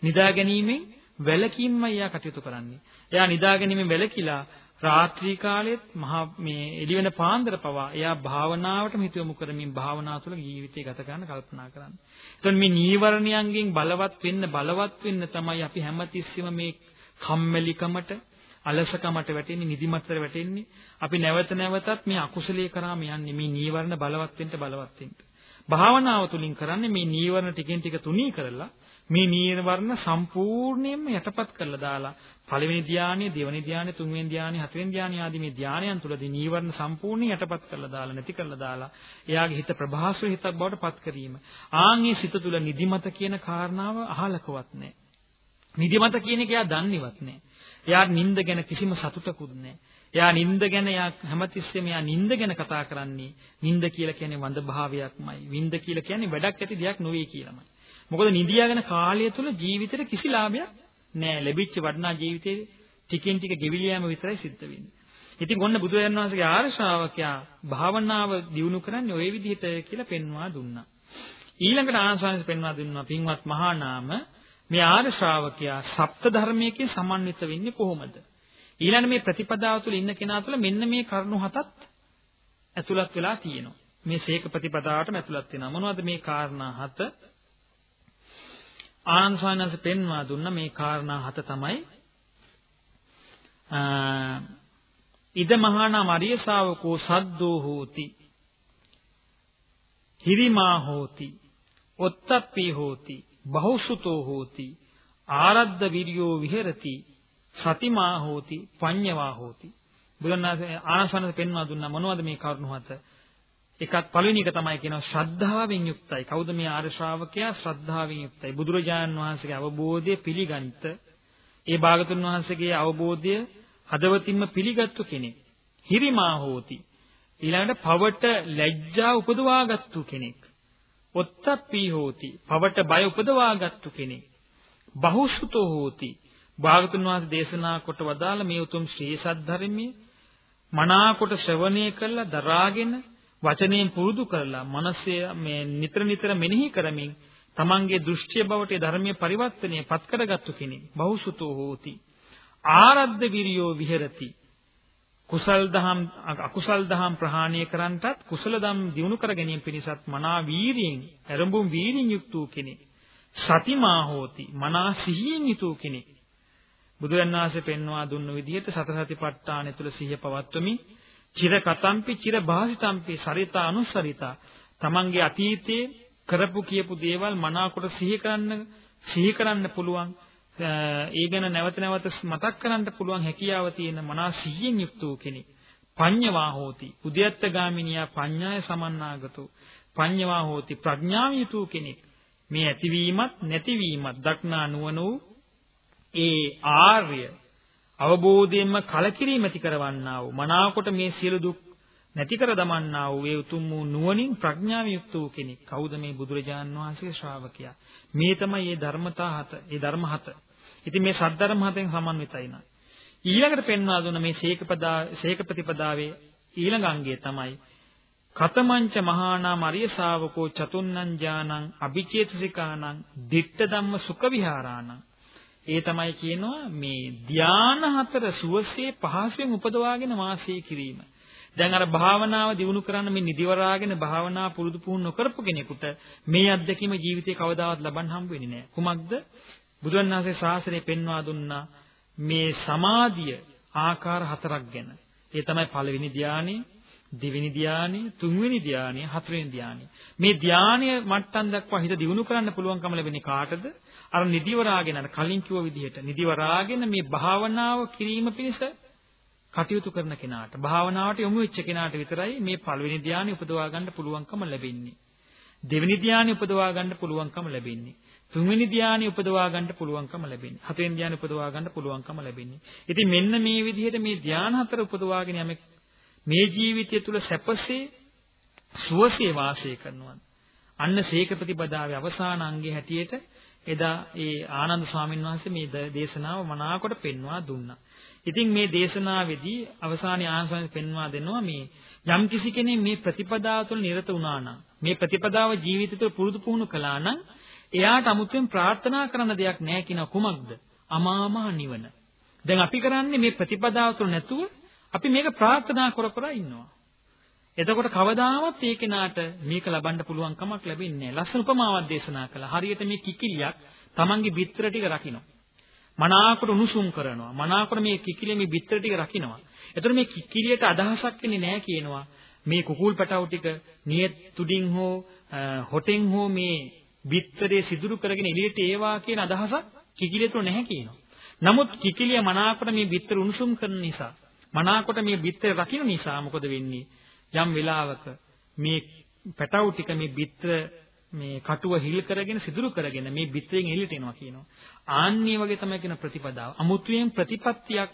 නිදා ගැනීමෙන් වැළකීමයි එයා කටයුතු කරන්නේ. එයා නිදා ගැනීමෙන් වැළකීලා රාත්‍රී කාලෙත් මහා මේ එළි වෙන පාන්දර පවා එයා භාවනාවටම හිත යොමු කරමින් භාවනාව තුළ ජීවිතය ගත කරන්න කල්පනා කරන්නේ. එතකොට මේ නීවරණයන්ගෙන් බලවත් වෙන්න බලවත් වෙන්න තමයි අපි හැමතිස්සෙම මේ කම්මැලිකමට අලසකමට වැටෙන්නේ නිදිමතට වැටෙන්නේ අපි නැවත නැවතත් මේ අකුසලයේ කරාම යන්නේ මේ නීවරණ බලවත් වෙන්න බලවත් වෙන්න. භාවනාව තුලින් කරන්නේ මේ නීවරණ ටිකෙන් ටික තුනී කරලා මේ නීවරණ සම්පූර්ණයෙන්ම යටපත් කරලා දාලා පළවෙනි ධානය, දෙවෙනි ධානය, තුන්වෙනි ධානය, හතරවෙනි ධානය ආදී මේ ධානයන් තුලදී නීවරණ සම්පූර්ණයෙන් යටපත් කරලා දාලා නැති කරලා දාලා එයාගේ හිත ප්‍රභාස්වර හිතක් බවට පත් කිරීම. ආන්ගේ සිත තුල නිදිමත කියන කාරණාව අහලකවත් නැහැ. නිදිමත කියන එක එයා දන්නේවත් නැහැ. එයා නිින්ද ගැන කිසිම සතුටකුත් නැහැ. එයා නිින්ද ගැන එයා හැමතිස්සෙම එයා නිින්ද ගැන කතා කරන්නේ නිින්ද කියලා කියන්නේ වඳ භාවයක්මයි. වින්ද කියලා කියන්නේ වැඩක් ඇති දෙයක් නෙවෙයි කියලාමයි. මොකද නිදියාගෙන කාලය තුල ජීවිතේට කිසි ලාභයක් නැහැ. ලැබිච්ච වටිනා ජීවිතේ ටිකෙන් ටික ගෙවිල යෑම විතරයි සිද්ධ වෙන්නේ. ඉතින් ඔන්න බුදුරජාණන් වහන්සේගේ ආර්ය ශ්‍රාවකයා භාවනාව දියුණු කරන්නේ ওই විදිහට කියලා පෙන්වා දුන්නා. ඊළඟට ආනන්දසාරස් පෙන්වා දුන්නා පින්වත් මහා නාම මේ ආර්ය ශ්‍රාවකයා සප්ත ධර්මයකින් සමන්විත වෙන්නේ කොහොමද? ඊළඟ මේ ප්‍රතිපදාව තුළ ඉන්න කෙනා තුළ මෙන්න මේ කරුණු හතත් ඇතුළත් වෙලා තියෙනවා. මේ සීක ප්‍රතිපදාවටම ඇතුළත් වෙනවා. මොනවද මේ කාරණා හත? ආනන්ද ස්වාමීන් පෙන්වා දුන්න මේ කාරණා හත තමයි ඉද මහානා මරිය ශාවකෝ සද්දෝ හෝති හිරිමා හෝති ඔත්තප්පී හෝති බහුසුතෝ හෝති ආරද්ධ විරියෝ විහෙරති සතිමා හෝති පඤ්ඤවා හෝති. බුදුන්වහන්සේ ආනසනස පෙන්වා දුන්නා මොනවද මේ කරුණු හත? එකක් පළවෙනි එක තමයි කියනවා ශ්‍රද්ධාවෙන් යුක්තයි. කවුද මේ ආර්ය ශ්‍රාවකයා? ශ්‍රද්ධාවෙන් යුක්තයි. බුදුරජාණන් වහන්සේගේ අවබෝධය පිළිගනිත. ඒ භාගතුන් වහන්සේගේ අවබෝධය හදවතින්ම පිළිගත්තු කෙනෙක්. හිරිමා හෝති. ඊළඟට පවට ලැජ්ජා උපදවාගත්තු කෙනෙක්. ඔත්තප්පී හෝති. පවට බය උපදවාගත්තු කෙනෙක්. බහුසුතෝ හෝති. භාගතුන් වහන්සේ දේශනා කොට වදාළ මේ උතුම් ශ්‍රී සද්ධර්මයේ මනාකොට ශ්‍රවණය කළා දරාගෙන වචනයෙන් පුරුදු කරලා මනසේ මේ නිතර නිතර මෙනෙහි කරමින් තමන්ගේ දෘෂ්ටිය බවට ධර්මයේ පරිවර්තනය පත් කරගත්තු කෙනෙක්. බහුසුතෝ හෝති. ආරද්ධ විරියෝ විහෙරති. කුසල් දහම් අකුසල් දහම් ප්‍රහාණය කරන්නටත් කුසල දම් දිනු කර ගැනීම පිණිසත් මනා වීරියෙන් අරඹුම් වීරියෙන් යුක්ත වූ කෙනෙක්. සතිමා හෝති මනා සිහියෙන් යුතු කෙනෙක්. බුදුන් වහන්සේ පෙන්වා දුන්න විදිහට සතර සතිපට්ඨානය තුළ සිහිය පවත්වමින් චිර කතම්පි චිර භාසිතම්පි සරිතා අනුසරිතා තමන්ගේ අතීතයේ කරපු කියපු දේවල් මනාකොට සිහි කරන්න සිහි කරන්න පුළුවන්. ඒ ගැන නැවත නැවත මතක් කරන්න පුළුවන් හැකියාව තියෙන මනා සිහියෙන් යුක්ත වූ කෙනෙක්. පඤ්ඤවා හෝති. උද්‍යත්ත ගාමිනියා පඤ්ඤාය සමන්නාගතෝ. පඤ්ඤවා හෝති ප්‍රඥාව යුතු කෙනෙක්. මේ ඇතිවීමත් නැතිවීමත් දක්නා නුවණ වූ ඒ ආර්ය අවබෝධයෙන්ම කලකිරීම ඇති කරවන්නා වූ මනාකොට මේ සියලු දුක් නැති කර දමන්නා වූ ඒ උතුම් වූ නුවණින් ප්‍රඥාව යුක්ත වූ කෙනෙක්. කවුද මේ බුදුරජාන් වහන්සේගේ ශ්‍රාවකයා? මේ තමයි මේ ධර්මතා හත, මේ ධර්ම හත. ඉතින් මේ සද්ධර්ම හතෙන් සමන්විතයි නා. ඊළඟට පෙන්වා දුන්න මේ සීකපදා සීකපතිපදාවේ ඊළඟ අංගය තමයි කතමංච මහානා මරිය ශාවකෝ චතුන්නං ඥානං අபிචේතසිකානං ditta ධම්ම සුඛ විහාරාණං ඒ තමයි කියනවා මේ ධාන හතර සුවසේ පහසුවෙන් උපදවාගෙන වාසය කිරීම. දැන් අර භාවනාව දිනු කරන්න මේ නිදිවරාගෙන භාවනා පුරුදු පුහුණු නොකරපු කෙනෙකුට මේ අත්දැකීම ජීවිතේ කවදාවත් ලබන්න හම්බ වෙන්නේ නැහැ. කුමක්ද? බුදුන් වහන්සේ ශාසනය පෙන්වා දුන්නා මේ සමාධිය ආකාර හතරක් ගැන. ඒ තමයි පළවෙනි ධානය, දෙවෙනි ධානය, තුන්වෙනි ධානය, හතරවෙනි ධානය. මේ ධානය මට්ටම් දක්වා හිත දියුණු කරන්න පුළුවන්කම ලැබෙන්නේ කාටද? අර නිදිවරාගෙන අර කලින් කිව්ව විදිහට නිදිවරාගෙන මේ භාවනාව කිරීම පිණිස කටයුතු කරන කෙනාට භාවනාවට යොමු වෙච්ච කෙනාට විතරයි මේ පළවෙනි ධානය උපදවා ගන්න පුළුවන්කම ලැබෙන්නේ. දෙවෙනි ධානය උපදවා ගන්න පුළුවන්කම ලැබෙන්නේ. තුන්වෙනි ධානය උපදවා ගන්න පුළුවන්කම ලැබෙන්නේ. හතරවෙනි ධානය උපදවා ගන්න පුළුවන්කම ලැබෙන්නේ. ඉතින් මෙන්න මේ විදිහට මේ ධාන හතර උපදවාගෙන යමෙක් මේ ජීවිතය තුළ සැපසේ සුවසේ වාසය කරනවා. අන්න සීක ප්‍රතිපදාවේ අවසාන අංගයේ හැටියට එදා ඒ ආනන්ද ස්වාමීන් වහන්සේ මේ දේශනාව මනාකොට පෙන්වා දුන්නා. ඉතින් මේ දේශනාවේදී අවසානයේ ආනන්ද පෙන්වා දෙනවා මේ යම් කිසි කෙනෙක් මේ ප්‍රතිපදාව තුළ නිරත වුණා නම් මේ ප්‍රතිපදාව ජීවිතය තුළ පුරුදු පුහුණු කළා නම් එයාට 아무තෙන් ප්‍රාර්ථනා කරන දෙයක් නැහැ කියන කුමක්ද? අමාමහ නිවන. දැන් අපි කරන්නේ මේ ප්‍රතිපදාව තුළ නැතුව අපි මේක ප්‍රාර්ථනා කර කර ඉන්නවා. එතකොට කවදාවත් ඒ කෙනාට මේක ලබන්න පුළුවන් කමක් ලැබෙන්නේ නැහැ. ලස්සන උපමාවක් දේශනා කළා. හරියට මේ කිකිලියක් Tamanගේ බිත්තර ටික රකින්න. මනාකොට උණුසුම් කරනවා. මනාකොට මේ කිකිලිය මේ බිත්තර ටික රකින්නවා. එතකොට මේ කිකිලියට අදහසක් එන්නේ නැහැ කියනවා. මේ කුකුල් පැටව ටික නියත් තුඩින් හෝ හොටෙන් හෝ මේ බිත්තරේ සිදුරු කරගෙන එළියට ඒවා කියන අදහසක් කිකිලිය තුල නැහැ කියනවා. නමුත් කිකිලිය මනාකොට මේ බිත්තර උණුසුම් කරන නිසා මනාකොට මේ බිත්තර රකින්න නිසා මොකද වෙන්නේ? යම් වෙලාවක මේ පැටව ටික මේ බිත්තර මේ කටුව හිල් කරගෙන සිදුරු කරගෙන මේ බිත්තරෙන් එළියට එනවා කියනවා. ආන්නේ වගේ තමයි කියන ප්‍රතිපදාව. අමුතුවෙන් ප්‍රතිපත්තියක්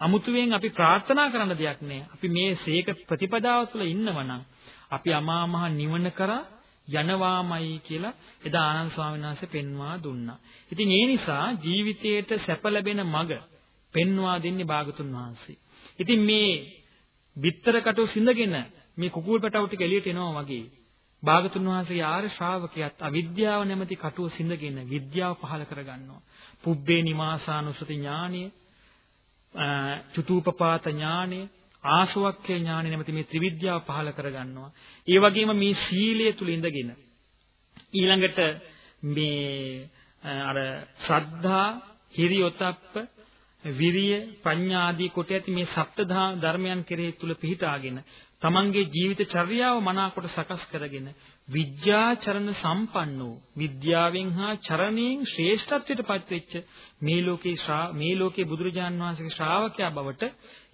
අමුතුවෙන් අපි ප්‍රාර්ථනා කරන දෙයක් නෑ. අපි මේ සීක ප්‍රතිපදාව තුළ ඉන්නවනම් අපි අමා මහ නිවන කරා යනවාමයි කියලා එදා ආනන්ද ස්වාමීන් වහන්සේ පෙන්වා දුන්නා. ඉතින් ඒ නිසා ජීවිතයට සැප ලැබෙන මඟ පෙන්වා දෙන්නේ භාගතුන් වහන්සේ. ඉතින් මේ bitter කටු සිඳගෙන මේ කුකුල් පැටව ටික එළියට එනවා වගේ භාගතුන් වහන්සේ ආර්ය ශ්‍රාවකයාත් අවිද්‍යාව නැමැති කටුව සිඳගෙන විද්‍යාව පහල කරගන්නවා. පුබ්බේ නිමාසානුසති ඥානය, චුතූපපාත ඥානය, ආසවක්ඛ්‍ය ඥානය නැමැති මේ ත්‍රිවිද්‍යාව පහල කරගන්නවා. ඒ වගේම මේ සීලය තුල ඉඳගෙන ඊළඟට මේ අර ශ්‍රද්ධා, හිරියොතප්ප, විරිය, ප්‍රඥා ආදී කොට ඇති මේ සප්ත ධර්මයන් කෙරෙහි තුල පිහිටාගෙන තමන්ගේ ජීවිත චර්යාව මනාකොට සකස් කරගෙන විද්‍යාචරණ සම්පන්නෝ විද්‍යාවෙන් හා චරණයෙන් ශ්‍රේෂ්ඨත්වයට පත්වෙච්ච මේ ලෝකේ මේ ලෝකේ බුදුරජාන් වහන්සේගේ ශ්‍රාවකයා බවට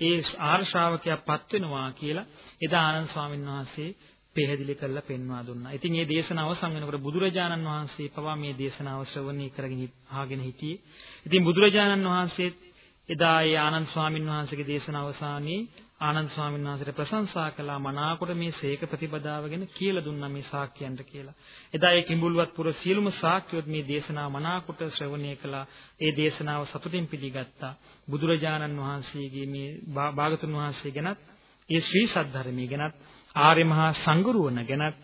ඒ ආර්ය ශ්‍රාවකයා පත් වෙනවා කියලා එදා ආනන්ද ස්වාමීන් වහන්සේ පැහැදිලි කරලා පෙන්වා දුන්නා. ඉතින් මේ දේශනාව අවසන් වෙනකොට බුදුරජාණන් වහන්සේ පවා මේ දේශනාව ශ්‍රවණය කරගෙන ආගෙන හිටියේ. ඉතින් බුදුරජාණන් වහන්සේ එදා ඒ ආනන්ද ස්වාමීන් වහන්සේගේ දේශනාව අවසානයේ ආනන්ද ස්වාමීන් වහන්සේට ප්‍රශංසා කළා මනාකොට මේ සීක ප්‍රතිපදාව ගැන කියලා දුන්නා මේ ශාක්‍යයන්ට කියලා. එදා ඒ කිඹුල්වත් පුර සියලුම ශාක්‍යයොත් මේ දේශනාව මනාකොට ශ්‍රවණය කළා. ඒ දේශනාව සතුටින් පිළිගත්තා. බුදුරජාණන් වහන්සේගේ මේ භාගතුන් වහන්සේ ගැනත් ඒ ශ්‍රී සද්ධර්මයේ ගැනත් ආර්ය මහා සංගරුවන ගැනත්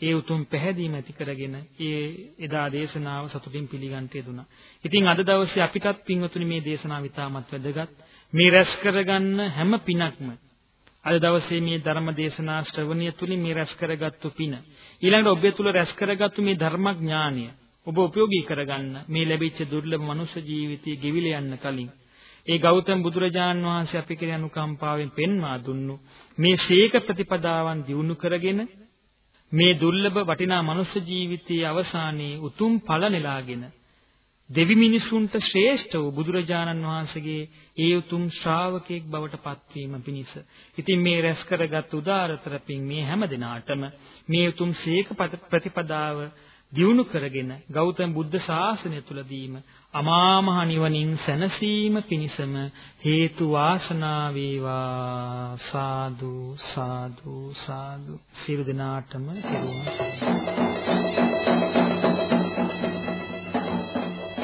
ඒ උතුම් පැහැදීම ඇති කරගෙන ඒ එදා දේශනාව සතුටින් පිළිගන්ට යෙදුණා. ඉතින් අද දවසේ අපිටත් පින්වතුනි මේ දේශනාව ඉතාමත් වැදගත්. මේ රැස් කරගන්න හැම පිනක්ම අද දවසේ මේ ධර්ම දේශනා ශ්‍රවණිය තුලින් මේ රැස් කරගත්තු පින ඊළඟට ඔබේ තුල රැස් කරගත්තු මේ ධර්මඥානය ඔබ උපයෝගී කරගන්න මේ ලැබිච්ච දුර්ලභ මනුෂ්‍ය ජීවිතයේ ගෙවිල යන්න කලින් ඒ ගෞතම බුදුරජාන් වහන්සේ අපි කෙරේ අනුකම්පාවෙන් පෙන්වා දුන්නු මේ ශේක ප්‍රතිපදාවන් දියුණු කරගෙන මේ දුර්ලභ වටිනා මනුෂ්‍ය ජීවිතයේ අවසානයේ උතුම් ඵල නෙලාගෙන දෙවි මිනිසුන්ට ශ්‍රේෂ්ඨ වූ බුදුරජාණන් වහන්සේගේ ඒ උතුම් ශ්‍රාවකෙක් බවට පත්වීම පිණිස. ඉතින් මේ රැස් කරගත් උදාරතර පින් මේ හැම දිනාටම මේ උතුම් සීක ප්‍රතිපදාව දියුණු කරගෙන ගෞතම බුද්ධ ශාසනය තුලදීම අමා මහ නිවනින් සැනසීම පිණිසම හේතු වාසනා වේවා. සාදු සාදු සාදු. සියලු දිනාටම කෙරුවා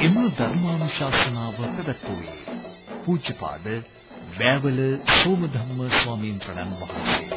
එම ධර්මානුශාසනාව පැවැත්වුවේ පූජ්‍යපාද බෑවල සෝමධම්ම ස්වාමීන් වහන්සේ.